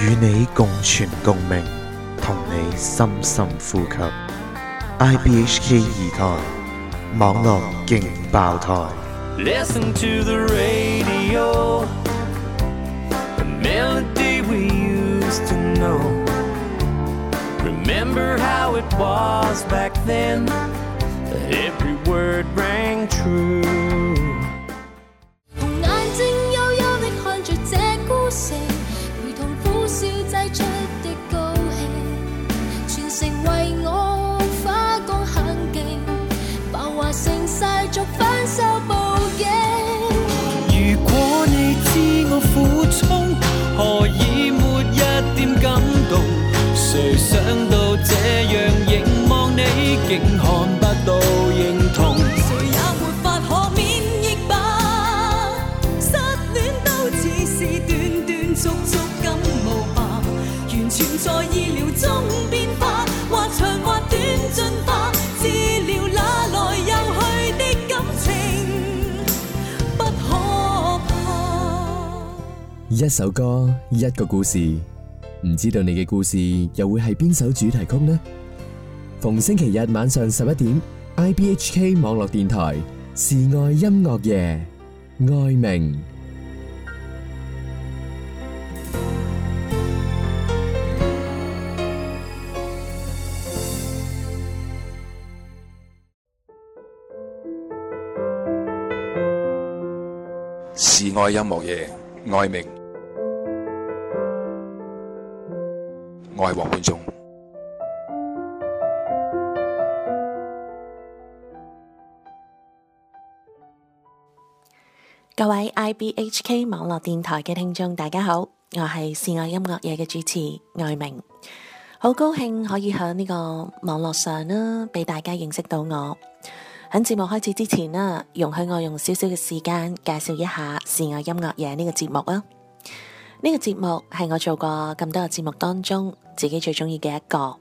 与你共存共鸣，同你深深呼吸。IBHK 二台网络劲爆台。感动谁想到这样凝望你竟看不到认同谁也没法可免疫吧失恋都只是断断续续感冒吧完全在意料中变化或长或短进化治疗哪来有去的感情不可怕一首歌一个故事唔知道你嘅故事又会系边首主题曲呢？逢星期日晚上十一点，IBHK 网络电台示爱音乐夜爱明，是爱音乐夜爱明。我系黄冠中，各位 IBHK 网络电台嘅听众，大家好，我系示爱音乐嘢嘅主持爱明，好高兴可以喺呢个网络上啦，俾大家认识到我。喺节目开始之前啦，容许我用少少嘅时间介绍一下示爱音乐嘢呢个节目啊。呢个节目系我做过咁多个节目当中自己最中意嘅一个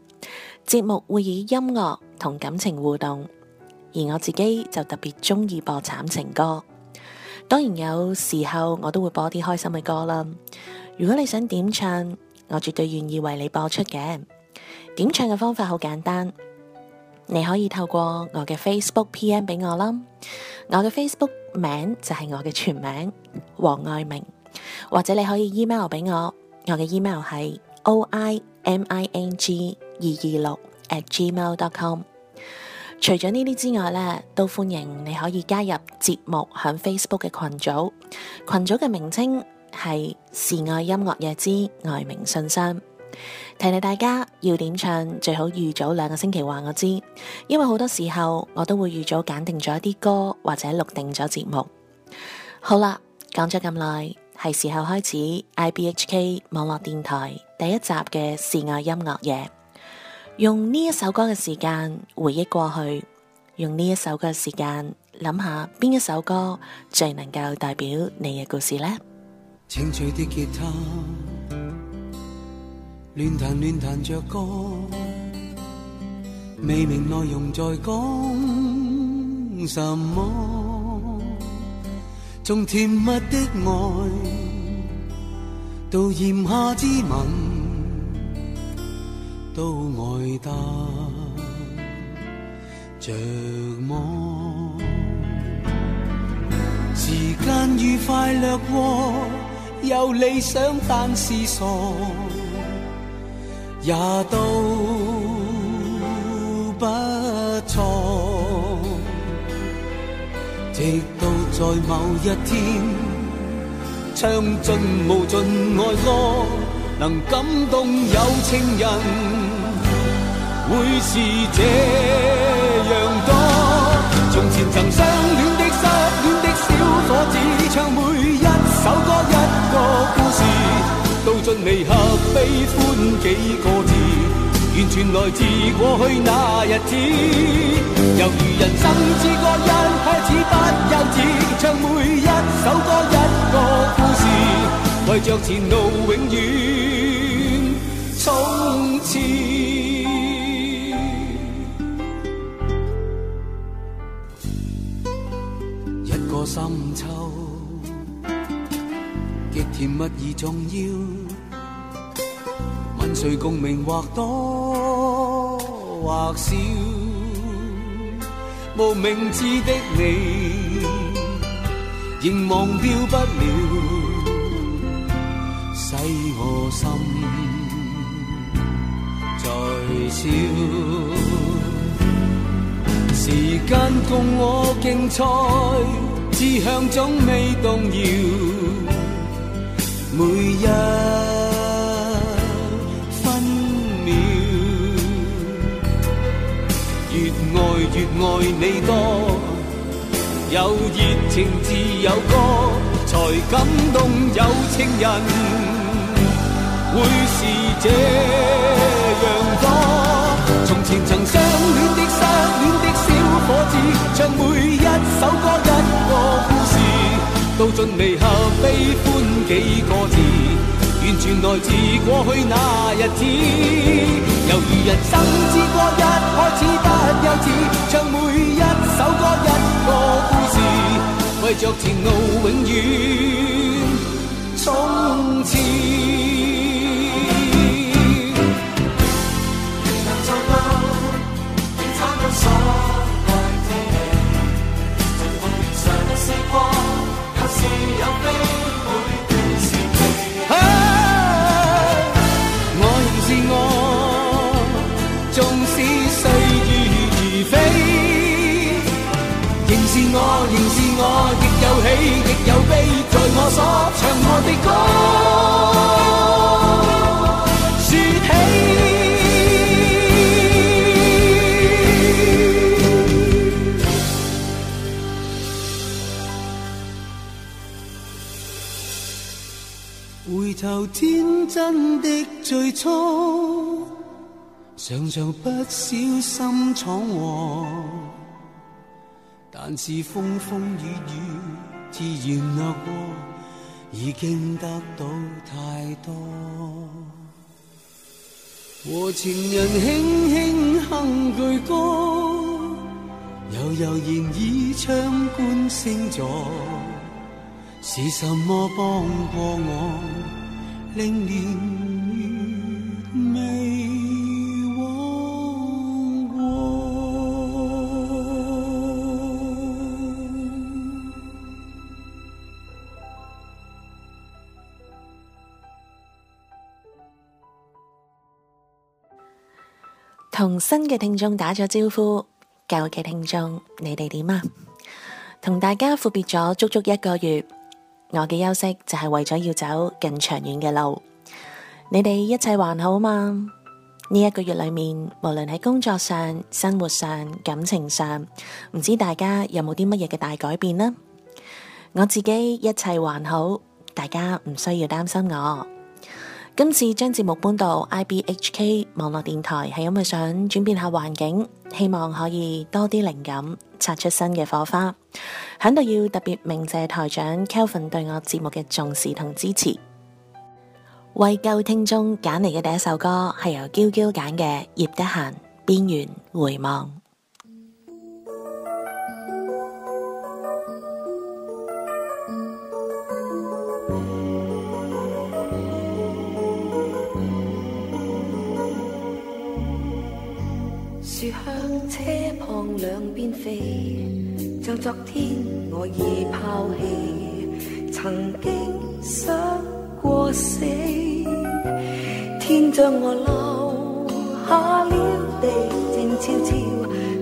节目，会以音乐同感情互动，而我自己就特别中意播惨情歌。当然，有时候我都会播啲开心嘅歌啦。如果你想点唱，我绝对愿意为你播出嘅点唱嘅方法好简单，你可以透过我嘅 Facebook P.M. 俾我啦。我嘅 Facebook 名就系我嘅全名黄爱明。或者你可以 email 俾我，我嘅 email 系 o i m i n g 二二六 at gmail dot com。除咗呢啲之外咧，都欢迎你可以加入节目响 Facebook 嘅群组，群组嘅名称系示爱音乐夜之爱明信箱。提提大家要点唱，最好预早两个星期话我知，因为好多时候我都会预早拣定咗一啲歌或者录定咗节目。好啦，讲咗咁耐。系时候开始 IBHK 网络电台第一集嘅示爱音乐夜，用呢一首歌嘅时间回忆过去，用呢一首歌嘅时间谂下边一首歌最能够代表你嘅故事呢？清脆的吉他乱弹乱弹着歌，未明内容在讲什么。从甜蜜的爱到炎夏之吻，都爱得着魔。时间愉快掠过，有理想但是傻，也都不错。直到在某一天，唱尽无尽爱歌，能感动有情人，会是这样多。从前曾相恋的、失恋的小伙子，唱每一首歌，一个故事，道尽离合悲欢几个。完全来自过去那日子，犹如人生之歌，一开始不休止，唱每一首歌一个故事，为着前路永远冲刺。一个深秋，极甜蜜而重要。跟谁共鸣或多或少，无名字的你仍忘掉不了，使我心在笑。时间共我竞赛，志向总未动摇，每日。爱越爱你多，有热情自有歌，才感动有情人，会是这样多。从前曾相恋的相恋的小伙子，唱每一首歌一个故事，到尽离合悲欢几个字。完全来自过去那日子，犹如人生之歌一开始不幼稚，唱每一首歌一个故事，为着前路永远冲傻。喜亦有悲，在我所唱我的歌，说起。回头天真的最初，常常不小心闯祸，但是风风雨雨。自然度过，已经得到太多。和情人轻轻哼句歌，悠悠然倚窗观星座，是什么帮过我，令年。同新嘅听众打咗招呼，旧嘅听众你哋点啊？同大家阔别咗足足一个月，我嘅休息就系为咗要走更长远嘅路。你哋一切还好吗？呢一个月里面，无论喺工作上、生活上、感情上，唔知大家有冇啲乜嘢嘅大改变呢？我自己一切还好，大家唔需要担心我。今次将节目搬到 IBHK 网络电台，系因为想转变下环境，希望可以多啲灵感，擦出新嘅火花。响度要特别鸣谢台长 Kelvin 对我节目嘅重视同支持。为旧听众拣嚟嘅第一首歌系由娇娇拣嘅叶德娴《边缘回望》。向两边飞，像昨天我已抛弃。曾经想过死，天将我留下了，地静悄悄，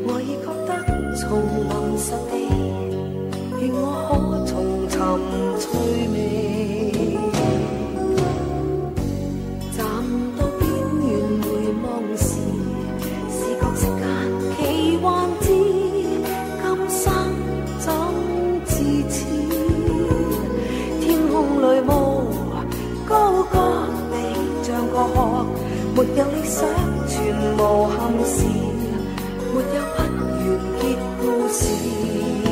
我已觉得重临实地。愿我可重寻。天空里雾高歌你像个壳，没有理想全无憾事，没有不完结故事。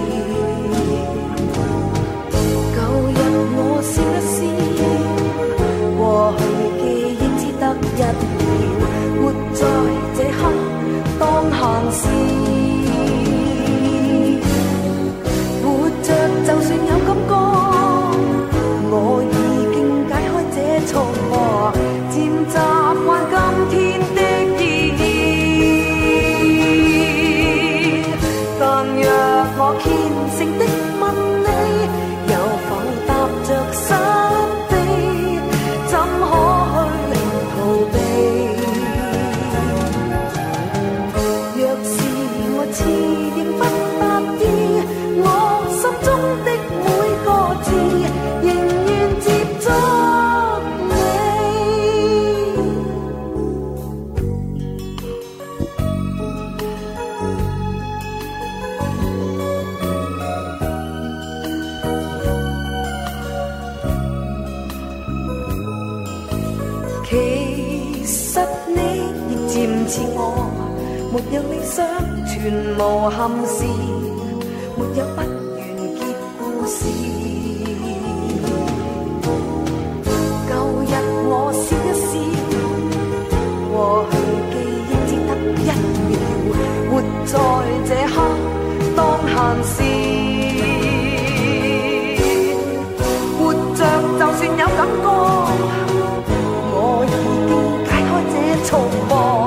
无憾事，没有不完结故事。旧日我笑一笑，过去记忆只得一秒，活在这刻当闲事。活着就算有感觉，我已经解开这束缚。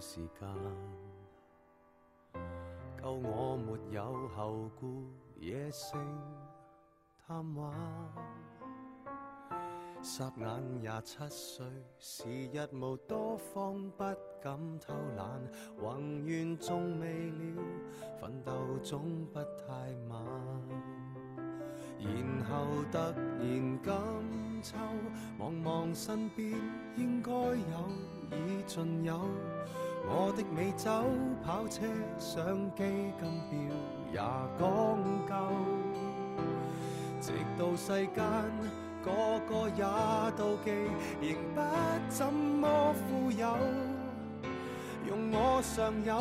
时间够我没有后顾，野性贪玩。霎眼廿七岁，时日无多，方，不敢偷懒，宏愿纵未了，奋斗总不太晚。然后突然金秋，望望身边应该有，已尽有。我的美酒、跑车、相机、金表也讲究，直到世间个个也妒忌，仍不怎么富有。用我尚有，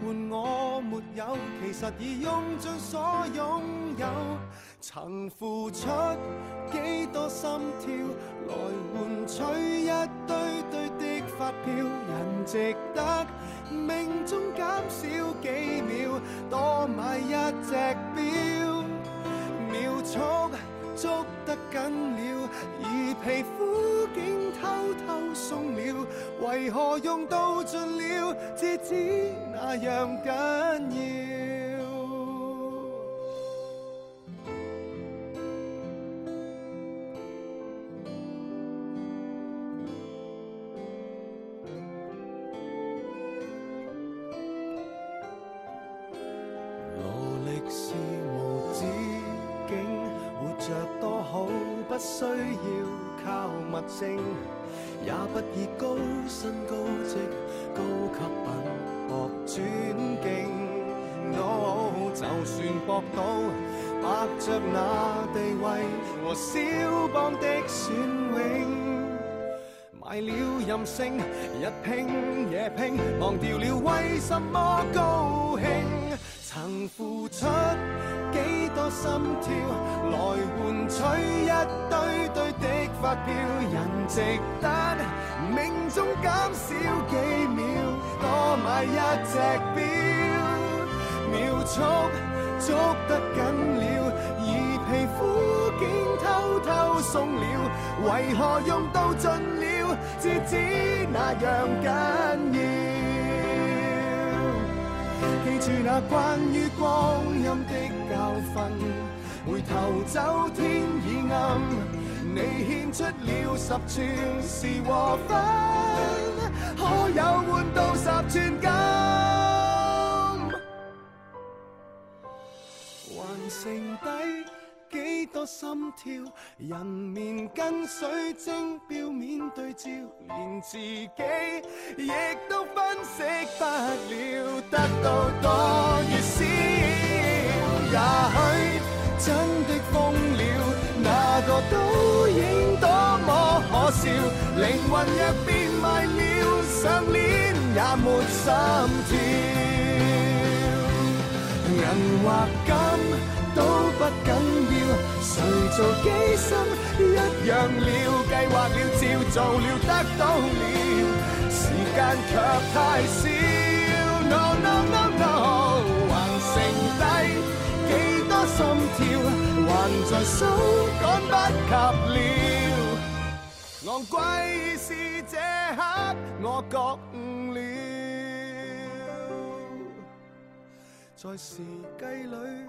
换我没有，其实已用尽所拥。有曾付出几多心跳，来换取一堆堆的发票。人值得命中减少几秒，多买一只表。秒速捉得紧了，而皮肤竟偷偷松了。为何用到尽了，至知那样紧要。和小邦的选永买了任性，一拼也拼，忘掉了为什么高兴。曾付出几多心跳，来换取一堆堆的发票，人值得命中减少几秒，多买一只表，秒速捉得紧了，而皮肤。竟偷偷送了，为何用到尽了，字知那样紧要。记住那关于光阴的教训，回头走天已暗，你献出了十寸是和分，可有换到十寸金？还剩底。几多心跳，人面跟水晶表面对照，连自己亦都分析不了，得到多如少，也许真的疯了，那个倒影多么可笑，灵魂若变卖了，上链也没心跳，银或金。都不緊要，誰做機心一樣了，計劃了，照做了，得到了，時間卻太少。No no no no，還剩低幾多心跳，還在数，趕不及了。昂贵是這刻我覺悟了，在時計里。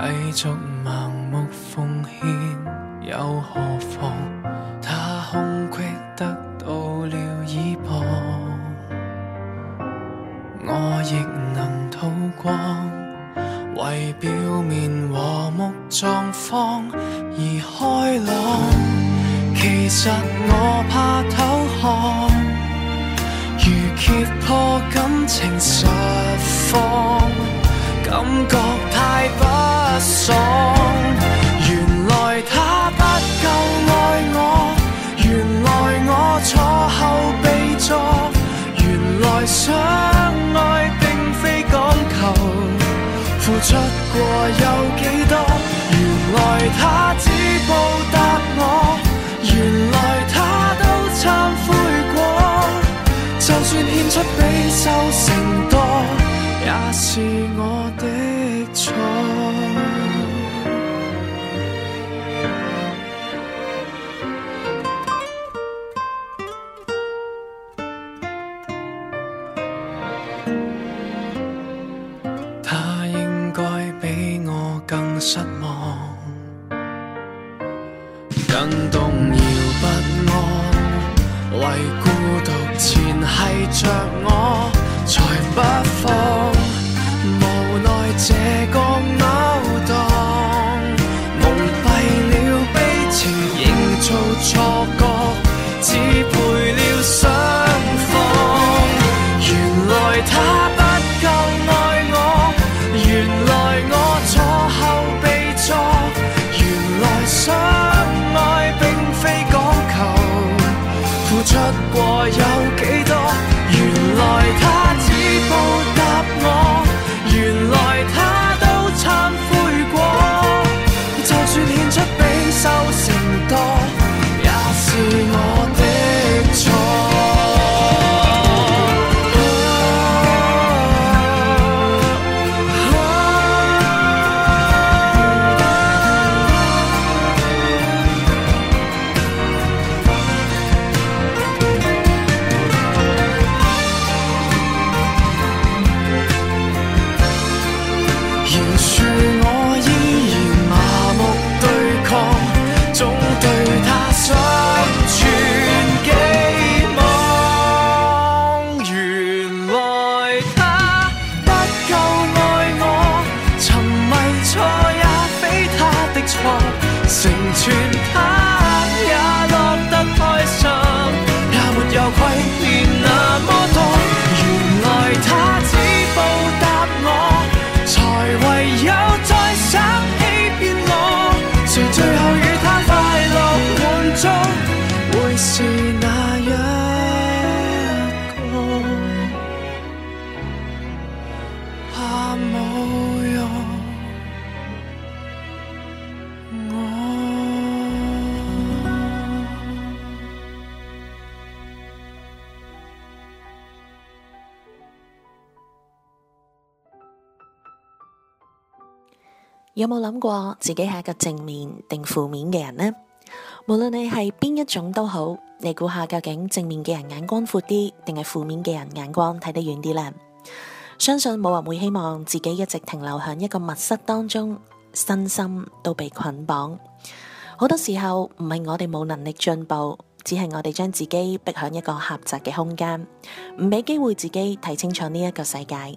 继续盲目奉献又何妨？他空缺得到了倚傍，我亦能透光，为表面和睦状况而开朗，其实我怕偷看，如揭破感情实况，感觉太不。爽，原来他不够爱我，原来我错后被错，原来相爱并非讲求付出过有几多，原来他只报答我，原来他都忏悔过，就算献出比收。去。有冇谂过自己系一个正面定负面嘅人呢？无论你系边一种都好，你估下究竟正面嘅人眼光阔啲，定系负面嘅人眼光睇得远啲呢？相信冇人会希望自己一直停留喺一个密室当中，身心都被捆绑。好多时候唔系我哋冇能力进步，只系我哋将自己逼喺一个狭窄嘅空间，唔俾机会自己睇清楚呢一个世界。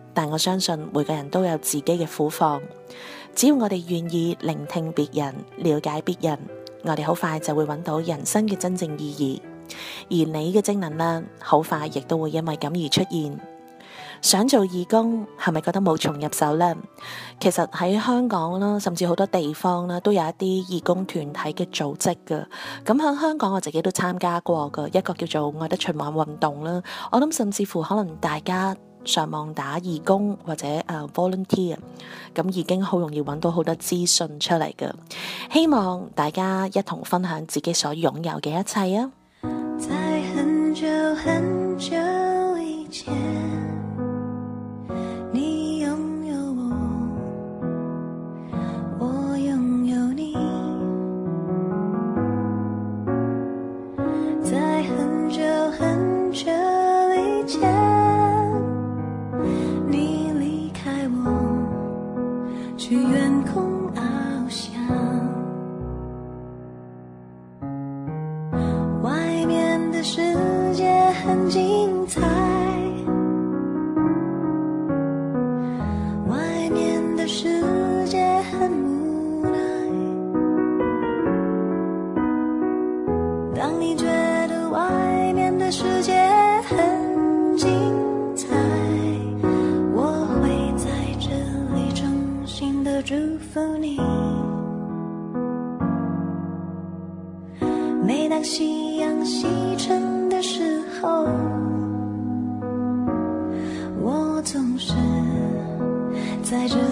但我相信每个人都有自己嘅苦况，只要我哋愿意聆听别人、了解别人，我哋好快就会揾到人生嘅真正意义。而你嘅正能量，好快亦都会因为咁而出现。想做义工，系咪觉得冇从入手呢？其实喺香港啦，甚至好多地方啦，都有一啲义工团体嘅组织噶。咁喺香港我自己都参加过噶，一个叫做爱德循环运动啦。我谂甚至乎可能大家。上網打義工或者誒 volunteer，咁已經好容易揾到好多資訊出嚟嘅，希望大家一同分享自己所擁有嘅一切啊！很精彩，外面的世界很无奈。当你觉得外面的世界很精彩，我会在这里衷心的祝福你。每当夕阳西沉。我总是在这。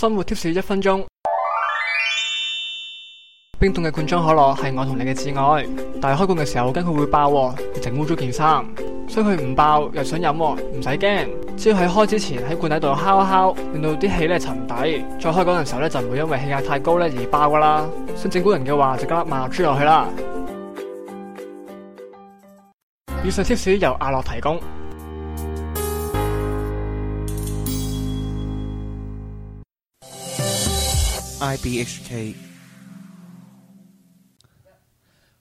生活贴士：一分钟。冰冻嘅罐装可乐系我同你嘅挚爱，但系开罐嘅时候惊佢会爆，整污咗件衫。所以佢唔爆又想饮，唔使惊。只要喺开之前喺罐底度敲一敲，令到啲气咧沉底，再开嗰阵时候咧就唔会因为气压太高咧而爆噶啦。想整蛊人嘅话，就加粒麻猪落去啦。以上 p 士由阿乐提供。IBHK，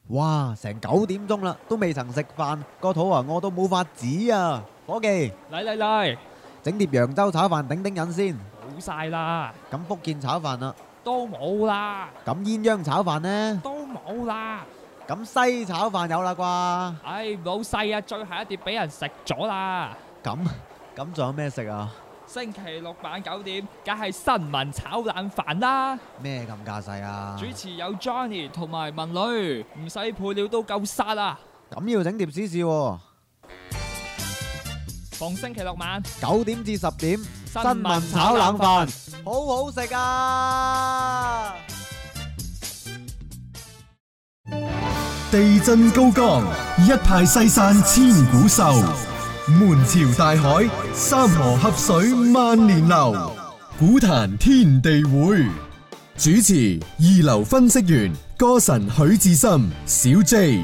哇，成九点钟啦，都未曾食饭，个肚啊饿到冇法子啊！伙计，嚟嚟嚟，整碟扬州炒饭顶顶瘾先，冇晒啦。咁福建炒饭啊，都冇啦。咁鸳鸯炒饭呢？都冇啦。咁西炒饭有啦啩？唉，老细啊，最后一碟俾人食咗啦。咁咁仲有咩食啊？星期六晚九点，梗系新闻炒冷饭啦！咩咁架势啊！主持有 Johnny 同埋文女，唔使配料都够杀啦！咁要整碟试试？逢星期六晚九点至十点，新闻炒冷饭，好好食啊！地震高岗，一派西山千古秀。门朝大海，三河合水万年流。古坛天地会主持二流分析员歌神许志深小 J，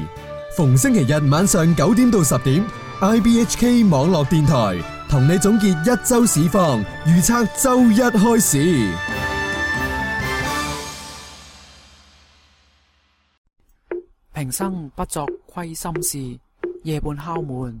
逢星期日晚上九点到十点 IBHK 网络电台同你总结一周市况，预测周一开始。平生不作亏心事，夜半敲门。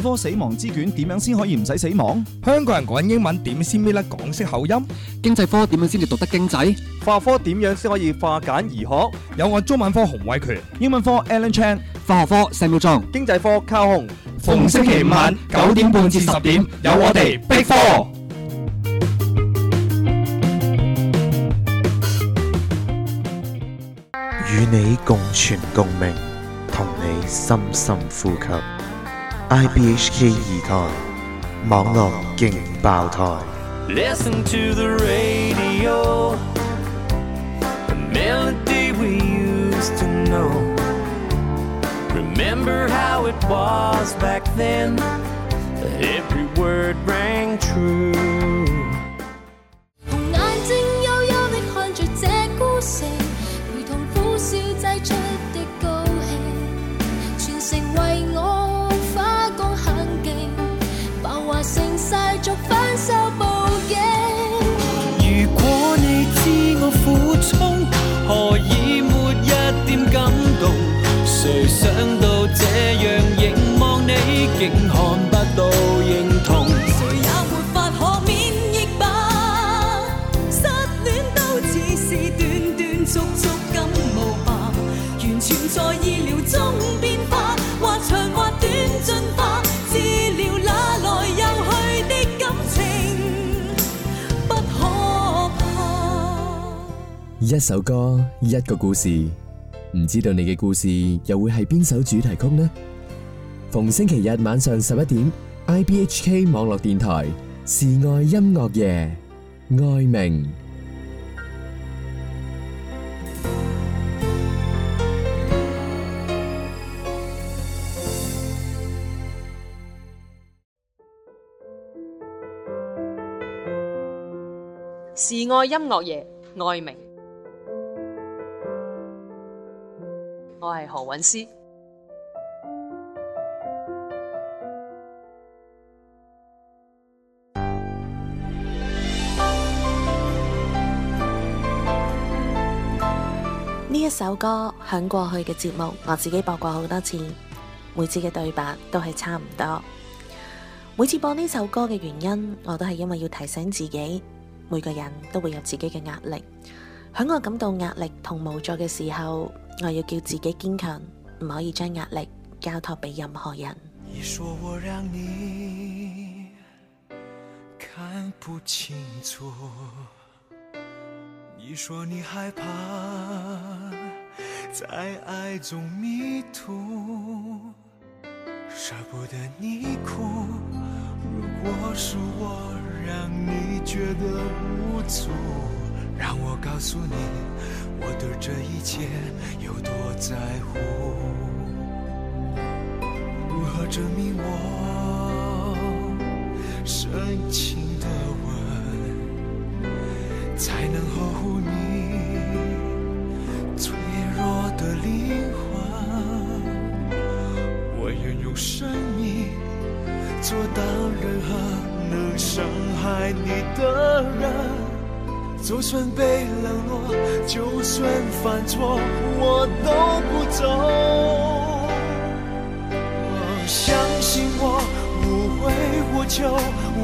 科死亡之卷点样先可以唔使死亡？香港人讲英文点先咩咧？港式口音。经济科点样先至读得经济？化学科点样先可以化简而学？有我中文科洪伟权，英文科 Alan Chan，化学科石路壮，经济科 c 红。o 逢星期晚九点半至十点，有我哋逼科，与你共存共鸣，同你深深呼吸。IBHK 二台网络劲爆台。 Listen to the radio, the melody we used to know. Remember how it was back then, every word rang true. 谁想到这样凝望你竟看不到认同谁也没法可免疫吧失恋都只是断断续续感冒吧完全在意料中变化或长或短进化治疗哪来有去的感情不可怕一首歌一个故事唔知道你嘅故事又会系边首主题曲呢？逢星期日晚上十一点，IBHK 网络电台《示爱音乐夜爱明》。是爱音乐夜爱明。我系何韵诗。呢一首歌响过去嘅节目，我自己播过好多次，每次嘅对白都系差唔多。每次播呢首歌嘅原因，我都系因为要提醒自己，每个人都会有自己嘅压力。喺我感到压力同无助嘅时候，我要叫自己坚强，唔可以将压力交托俾任何人。你说我让你看不清楚，你说你害怕在爱中迷途，舍不得你哭。如果是我让你觉得无助。让我告诉你，我对这一切有多在乎。如何证明我深情的吻，才能呵护你脆弱的灵魂？我愿用生命做到任何能伤害你的人。就算被冷落，就算犯错，我都不走。我相信我，无悔无求，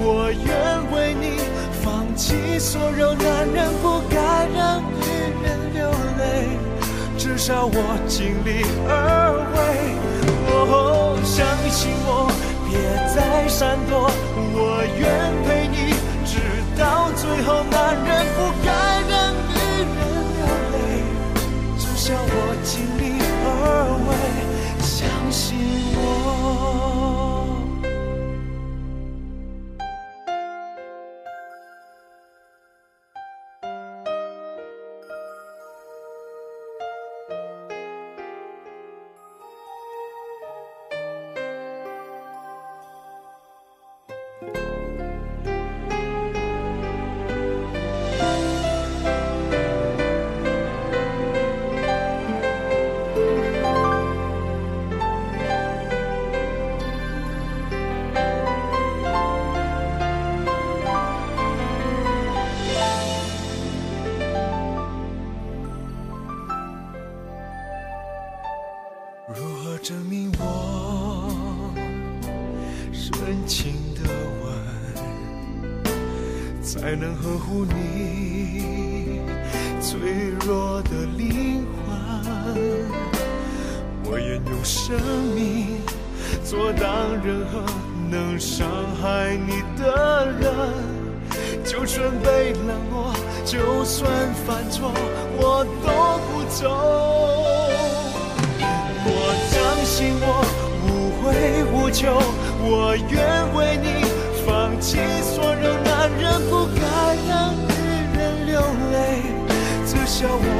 我愿为你放弃所有。男人不该让女人流泪，至少我尽力而为。相信我，别再闪躲，我愿陪。到最后，男人不该。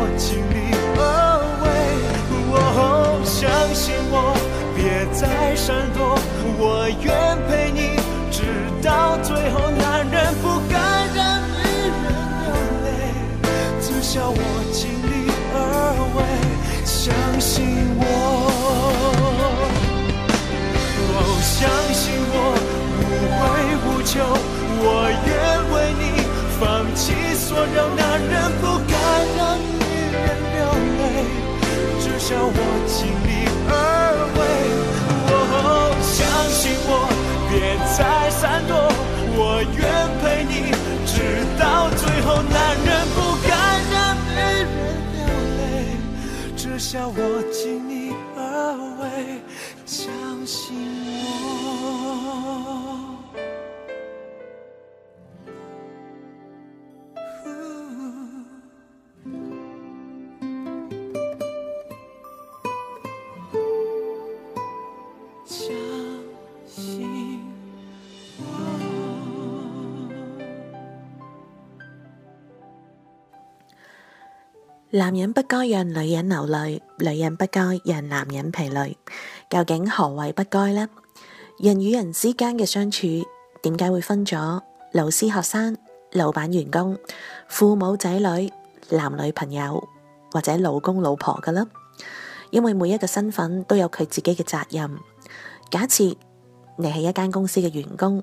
我尽力而为，哦，相信我，别再闪躲，我愿陪你直到最后。男人不该让女人流泪，至少我尽力而为。相信我，哦，相信我，无悔无求，我愿为你放弃所有。要我尽力而为，哦，相信我，别再闪躲，我愿陪你直到最后。男人不该让女人流泪，这下我尽力而为，相信我。男人不该让女人流泪，女人不该让男人疲累。究竟何谓不该呢？人与人之间嘅相处点解会分咗老师学生、老板员工、父母仔女、男女朋友或者老公老婆嘅呢？因为每一个身份都有佢自己嘅责任。假设你系一间公司嘅员工。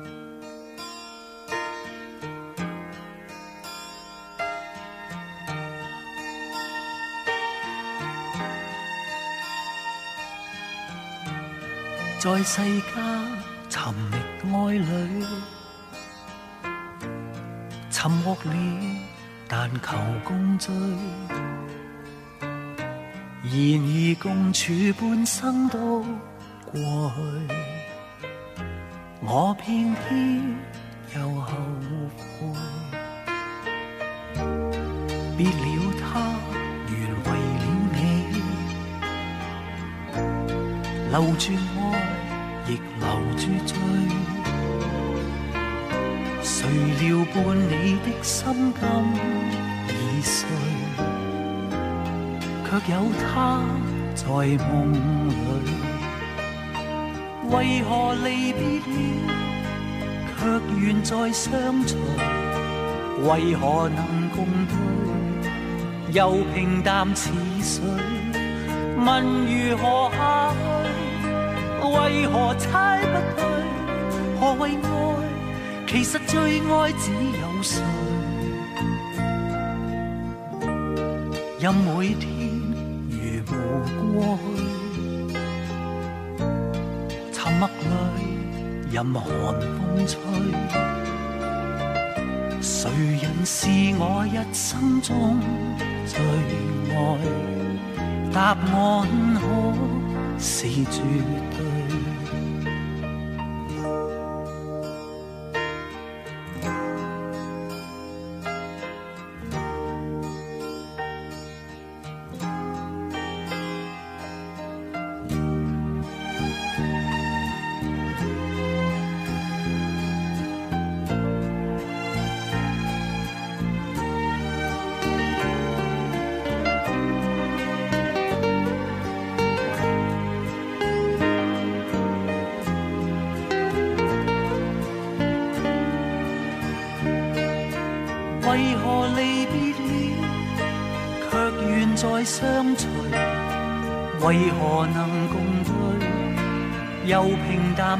在世间寻觅爱侣，沉默了，但求共聚。然而共处半生都过去，我偏偏又后悔，别了他，原为了你，留住爱。亦留住醉，谁料伴你的心今已碎，却有他在梦里。为何离别了，却愿再相随？为何能共对，又平淡似水？问如何？为何猜不对？何谓爱？其实最爱只有谁？任每天如雾过去，沉默里任寒风吹。谁人是我一生中最爱？答案可是绝对。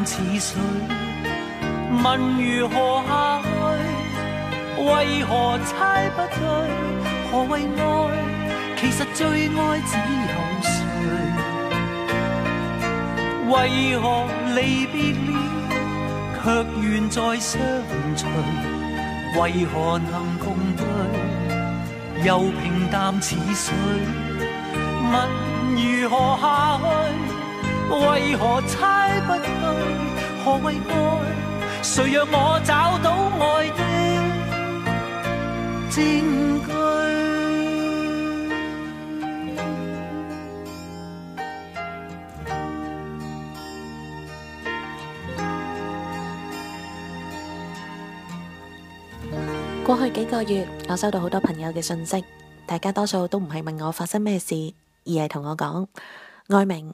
似水，问如何下去？为何猜不对？何谓爱？其实最爱只有谁？为何离别了，却愿再相随？为何能共对，又平淡似水？问如何下去？为何猜不对何谓爱谁让我找到爱的证据过去几个月我收到好多朋友嘅信息大家多数都唔系问我发生咩事而系同我讲爱明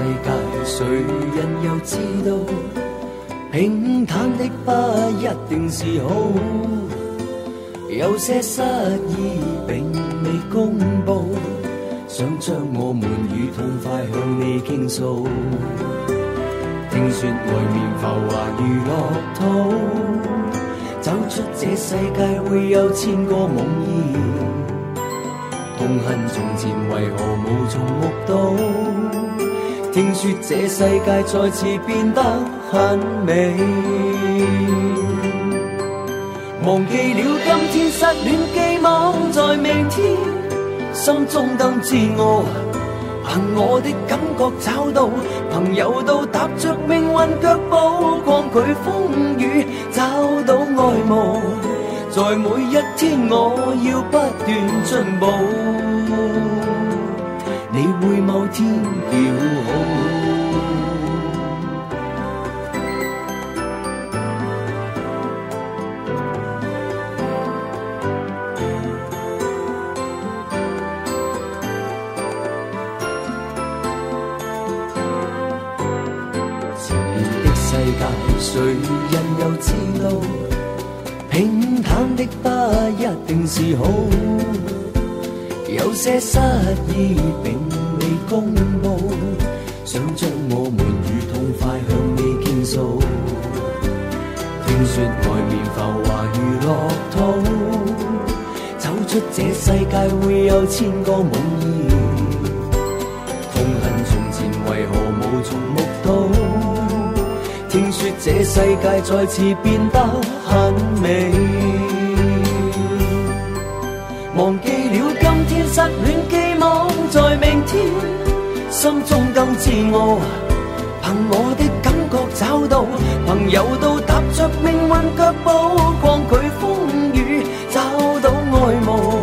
世界，谁人又知道？平坦的不一定是好，有些失意并未公布，想将我们与痛快向你倾诉。听说外面浮华如乐土，走出这世界会有千个梦意，痛恨从前为何无从目睹。听说这世界再次变得很美，忘记了今天失恋，寄望在明天，心中更自我，凭我的感觉找到朋友，都踏着命运脚步，抗拒风雨，找到爱慕，在每一天我要不断进步。你会某天叫好。前面的世界，谁人又知道？平坦的不一定是好。有些失意并未公布，想将我们与痛快向你倾诉。听说外面浮华如乐土，走出这世界会有千个梦意。痛恨从前为何无从目睹？听说这世界再次变得很美。心中更自傲。凭我的感觉找到朋友，都踏着命运脚步，抗拒风雨，找到爱慕，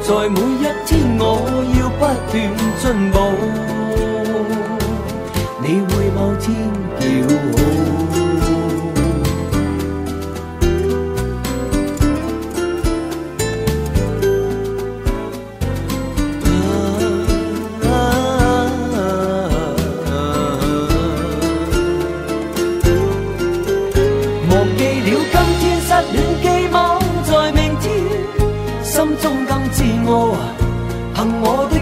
在每一天我要不断进步。你会某天叫。Senhor, 让我的。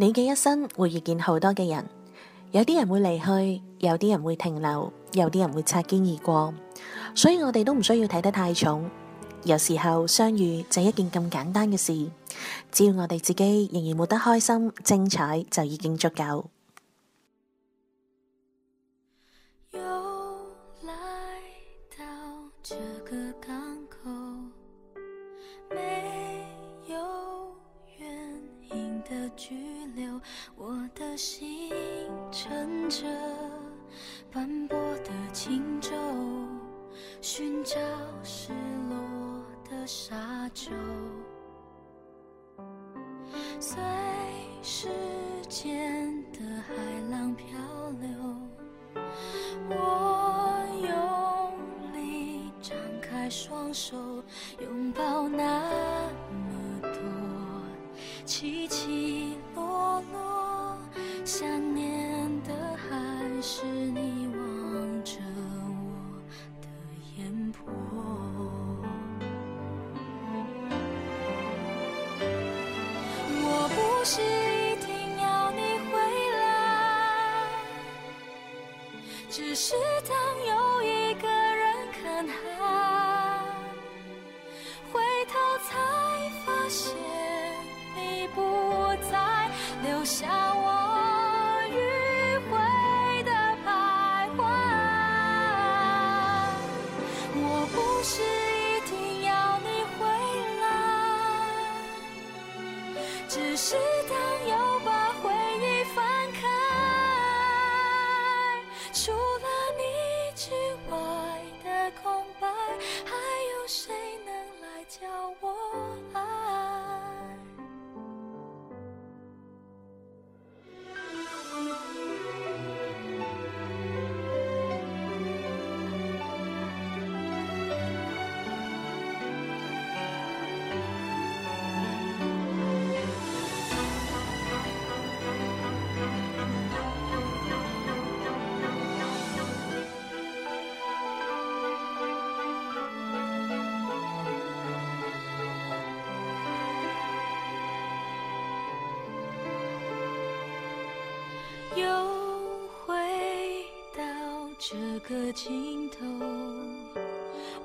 你嘅一生会遇见好多嘅人，有啲人会离去，有啲人会停留，有啲人会擦肩而过，所以我哋都唔需要睇得太重。有时候相遇就一件咁简单嘅事，只要我哋自己仍然活得开心、精彩就已经足够。我的心，乘着斑驳的。不是一定要你回来，只是当又一个人看海，回头才发现你不在，留下我迂回的徘徊。我不是一定要你回来，只是。的尽头，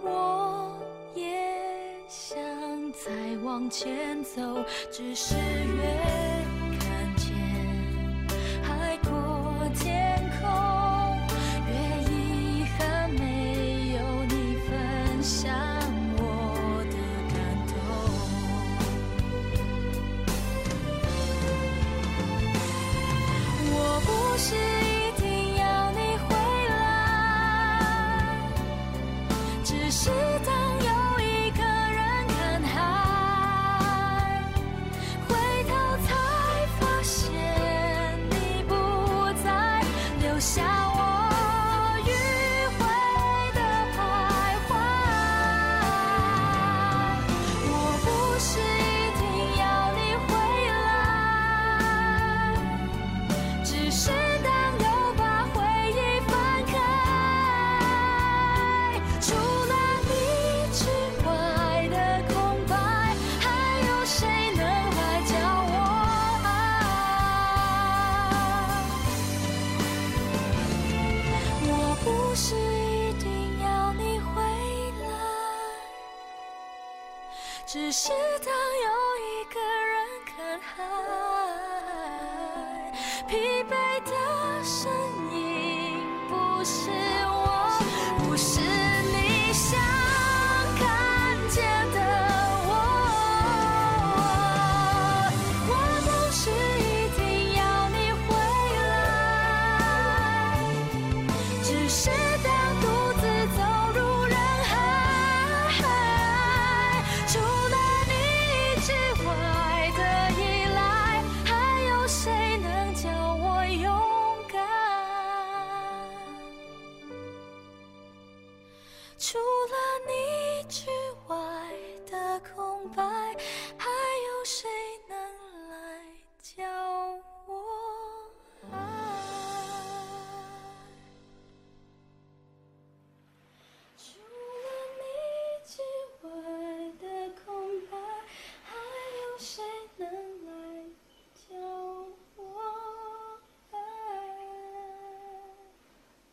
我也想再往前走，只是愿。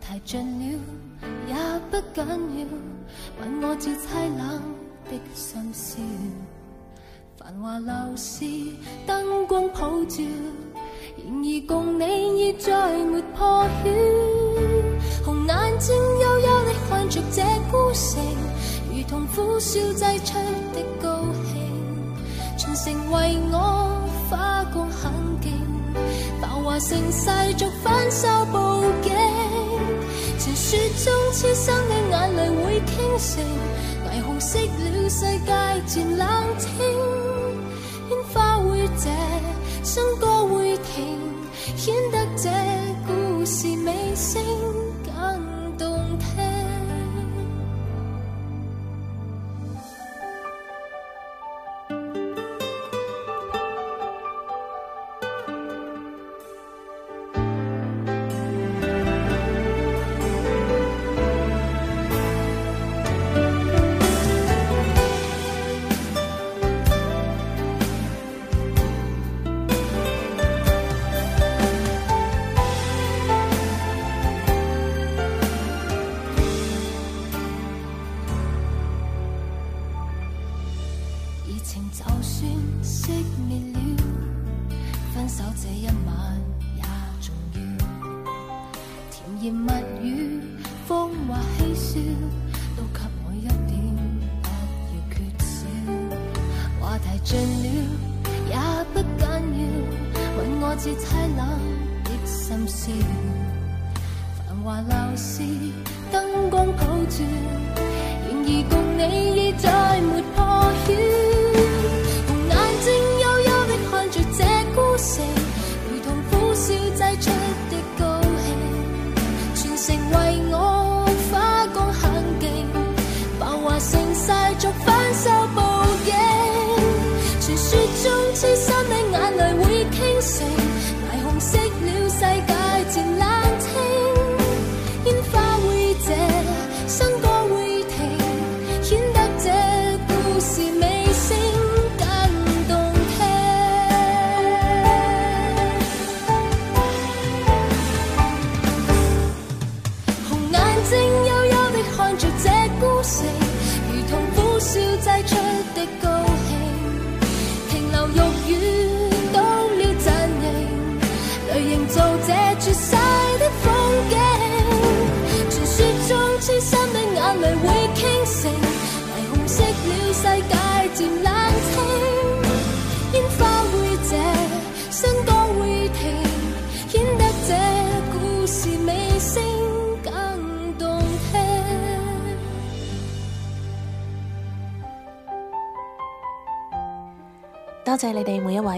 太尽了，也不紧要。吻我至凄冷的心笑。繁华闹市，灯光普照。然而共你已再没破晓，红眼睛幽幽的看着这孤城，如同苦笑挤出的高兴。全城为我花光狠劲，繁华盛世逐分手布景。雪中痴心的眼泪会倾城，霓虹熄了，世界渐冷清，烟花会谢，笙歌会停，显得这故事尾声。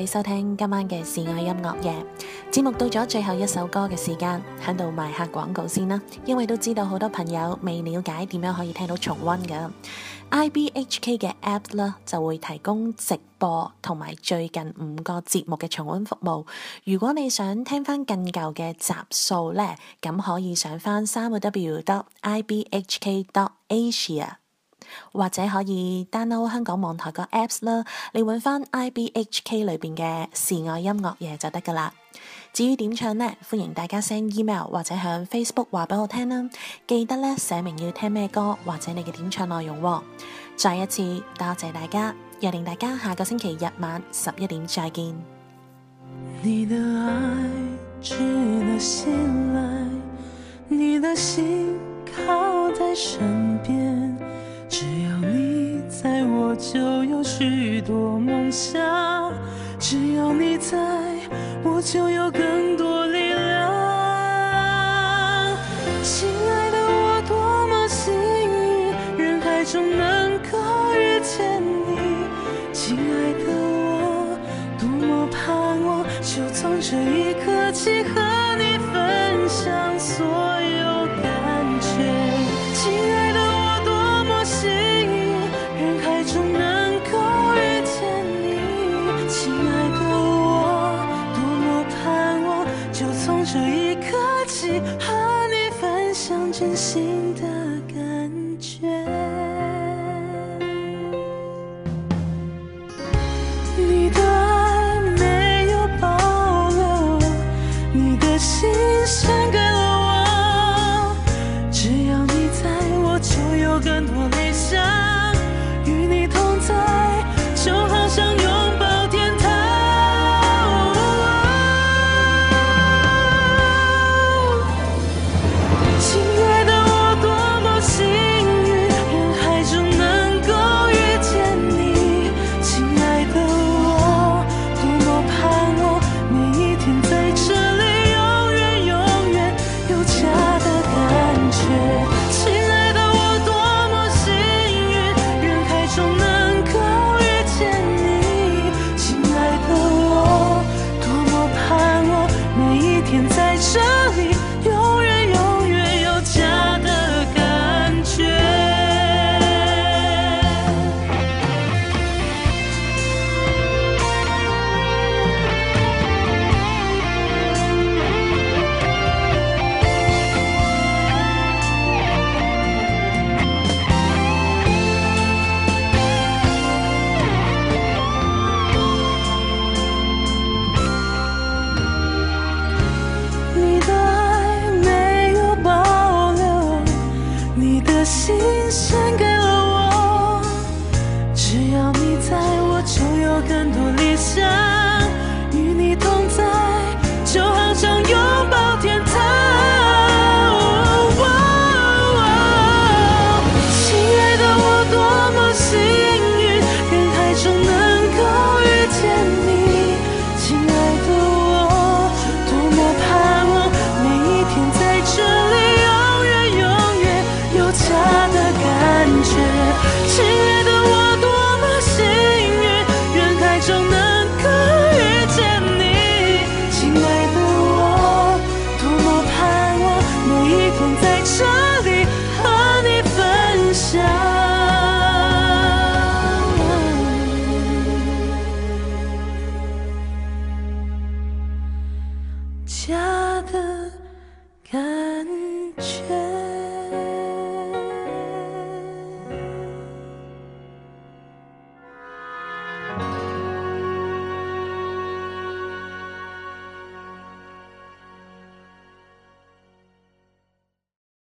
收听今晚嘅示爱音乐夜节目到咗最后一首歌嘅时间，喺度卖下广告先啦。因为都知道好多朋友未了解点样可以听到重温嘅 IBHK 嘅 app 啦，就会提供直播同埋最近五个节目嘅重温服务。如果你想听翻更旧嘅集数呢，咁可以上翻 www.ibhkasia。或者可以 download 香港网台个 apps 啦，你揾翻 IBHK 里边嘅示爱音乐嘢就得噶啦。至于点唱呢，欢迎大家 send email 或者响 Facebook 话俾我听啦。记得咧写明要听咩歌或者你嘅点唱内容。再一次多谢大家，约定大家下个星期日晚十一点再见。你的爱值得信赖，你的心靠在身边。在我就有许多梦想，只要你在，我就有更多力量。亲爱的，我多么幸运，人海中能够遇见你。亲爱的，我多么盼望，就从这一刻起和你分享所有。